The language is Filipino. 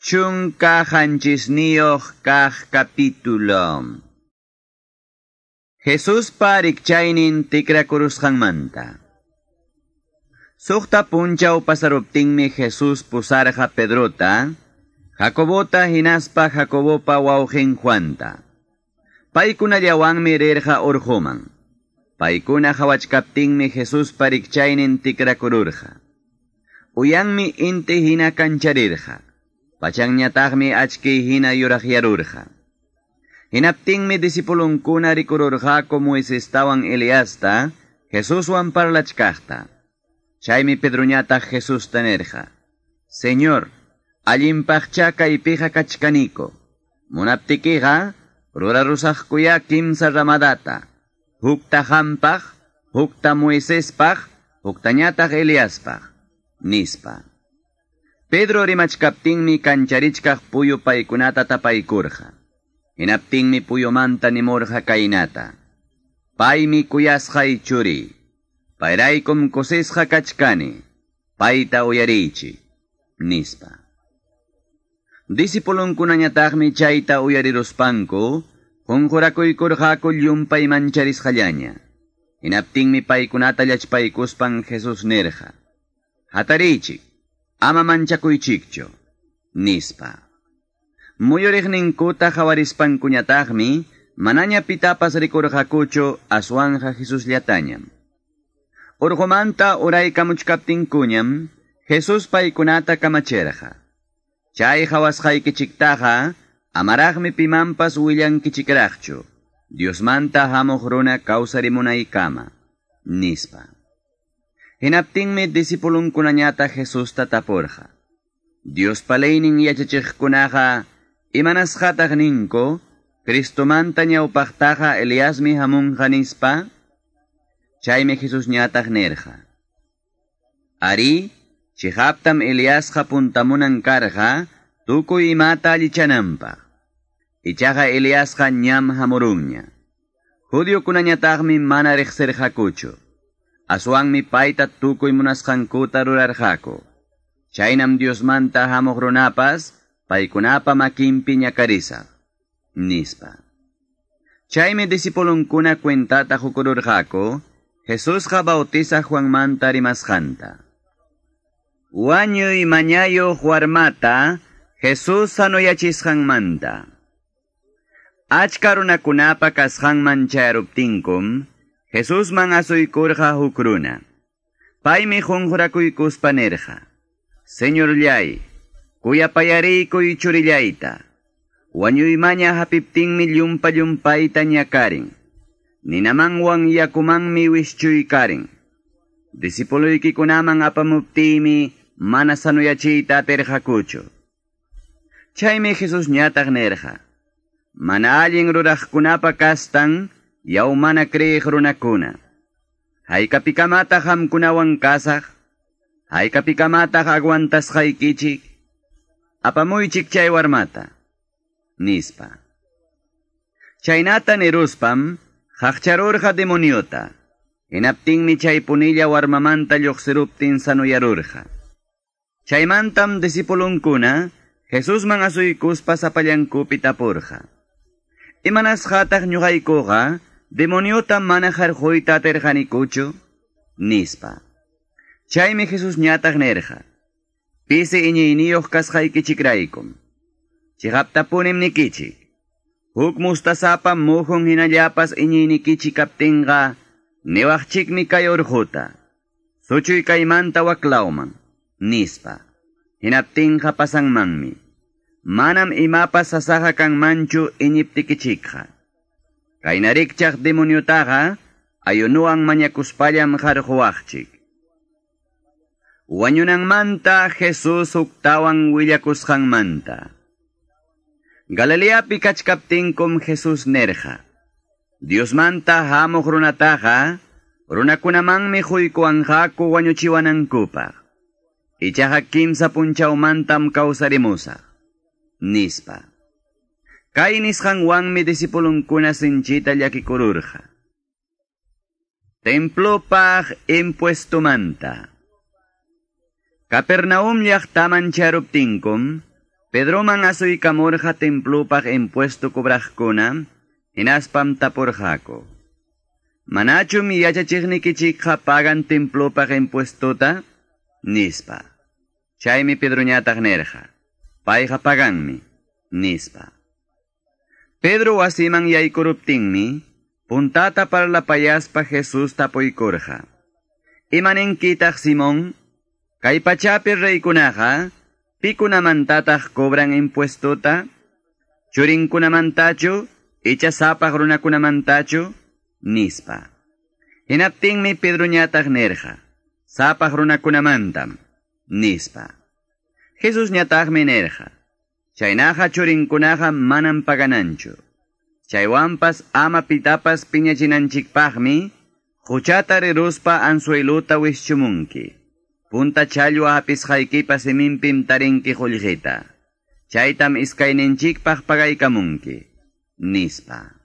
Chunka hanchisniyok kah kapitulo. Jesus parikchainin tikrakurusqanmanta. Sukta punchaw pasaruptingmi Jesus pusarja Pedrota, Jacobota hinaspa Jacobopa wauhin Juanta. Paikuna llawangmi rirja urjuman. Paikuna hawachkaptingmi Jesus parikchainin tikrakururja. Uyanmi inti hina kancharirja. Pachangñataqmi achki hina yuraqyarurqa. Hinaptingmi disipulunkuna rikururqaku Moisestawan Eliasta, Jesuswan parlachkaqta. Chaymi Pedroñataq Jesus tanerqa. Señor, allimpaqcha kaypiqa kachkaniko. Munaptikiqa, rurarusaqkuya kimsa ramadata. Hukta hampaq, hukta Moisespaq, huktañataq Eliaspaq. Nispa. Pedro rimachkaptinmi kancharichkaq puyo paykunata tapaykurqa. Hinaptinmi puyomanta nimurqa kaynata. Paymi kuyasqa ichuri. Payraykum kusisqa kachkani. Payta uyarichi. Nispa. Disipulunkunañataqmi chayta uyariruspanku, kunjurakuykurqaku llumpay mancharisqallaña. Hinaptinmi paykunata llachpaykuspan Jesus nirqa. Hatarichik. Ama manchakuychikchu, nispa. Muyuriqninkuta hawarispankuñataqmi, manaña pitapas rikurqakuchu aswanja Jesus llatañam. Urqumanta uraykamuchkaptinkuñam, Jesus paykunata kamachirqa. Chay hawasqaykichiktaqa, amaraqmi pimanpas willankichikraqchu, Diosmanta hamuq runa kawsarimunaykama, nispa. hinapting met disipulong kunanyata Jesus tataporja. Dios paleinin yachachich kunaja, imanas jatag ninko, Cristo manta ñaupajtaja Eliasmi hamunja nispa, chayme Jesus ñatag nerja. Ari, chihaptam Eliasja puntamunan karja, tukuy imata allichanampa. Ichaja Eliasja ñam hamurunña. Judio kunañatagmi mana rexerja kucho. Aswangmi payta tukuy munasqankuta rurarqaku. Chaynam Diosmanta hamuq runapas, paykunapa makinpi ñakarisaq. Nispa. Chaymi disipulunkuna kwentata hukururqaku, Jesusqa bautiza Juanmanta rimasqanta. Wañuy mañayo warmata, Jesus sanuyachisqanmanta. Achka runakunapa kasqanman chayaruptinkum, Jesus man asuykurqa hukruna. Paymi junjurakuykuspa nirqa. Señor llay, kuyapayariykuy churillayta. Wañuymaña hapiptinmi llumpa llumpayta ñakarin. Ninamanwan yakumanmi wischuykarin. Disipuluykicunaman apamuptimi mana sanuyachiyta atirqakuchu. Chaymi Jesus ñataq nirqa. Mana allin ruraqkunapa kastan, yaumana kriiq runakuna. Haykapikamata hamkunawan kasaq, haykapikamata aguantasqaykichik, apamuychik chay warmata, nispa. Chaynata niruspam, haqcharurqa demoniota, hinaptinmi chay punilla warmamanta lluqsiruptin sanuyarurqa. Chaymantam disipulunkuna, Jesusman asuykuspa sapallankupi tapurqa. Imanasqataq ñuqaykuqa, demoniota mana harjuyta aterqanikuchu, nispa. Chaymi Jesus ñataq nerqa. Pisi iñiyniyuq kasqaykichikraykum. Chihaptapunim nikichik. Huk mustasapa muhun hinallapas iñiynikichik kaptinqa, niwaqchikmi kay urjuta. Suchuy kaymanta waklawman, nispa. Hinaptinqa pasangmanmi. Manam imapas sasaja kanmanchu iñiptikichikqa. Kaynarikchaq demoniotaqa ayunuan mañakuspallam harjuwaqchik. Wañunanmanta Jesus uktawan willakusqanmanta. Galileapi kachkaptinkum Jesus nerja. Diosmanta hamuq runataqa runakunamanmi huykuanqaku wañuchiwanankupaq. Ichaqa kimsa punchawmantam kawsarimusaq. Nispa. kainisqanwanmi discípulunkuna sinchita llakikururqa. Templopaj impuestomanta. Capernaum llaqtaman charuptinkum, Pedroman asuykamurqa templopaj impuesto cobrajkuna, hinaspam tapurjako. Manachum yachachiqnikichikqa pagan templopaj impuestota, nispa. Chaymi pedroñataq nerja. pagan paganmi, nispa. Pedro wasiman yaykuruptinmi, puntata parlapayaspa Jesus tapuykurja. Imanenkitaq Simón, kay pachapi reykunaqa, pikunamantataq cobran impuestota, churinkunamantachu, ichasapaq runakunamantachu, nispa. Hinaptinmi Pedro ñataq nerja, sapaq runakunamantam, nispa. Jesus ñataqmi nerja, chaynaqa churinkunaqa manam pagananchu. Chaywampas ama pitapas piñachinanchikpaqmi, huchata riruspa ansueluta wischumunki. Punta challo apisqaykipa simimpim tarinki qullqita. Chaytam iskayninchikpaq pagaykamunki. Nispa.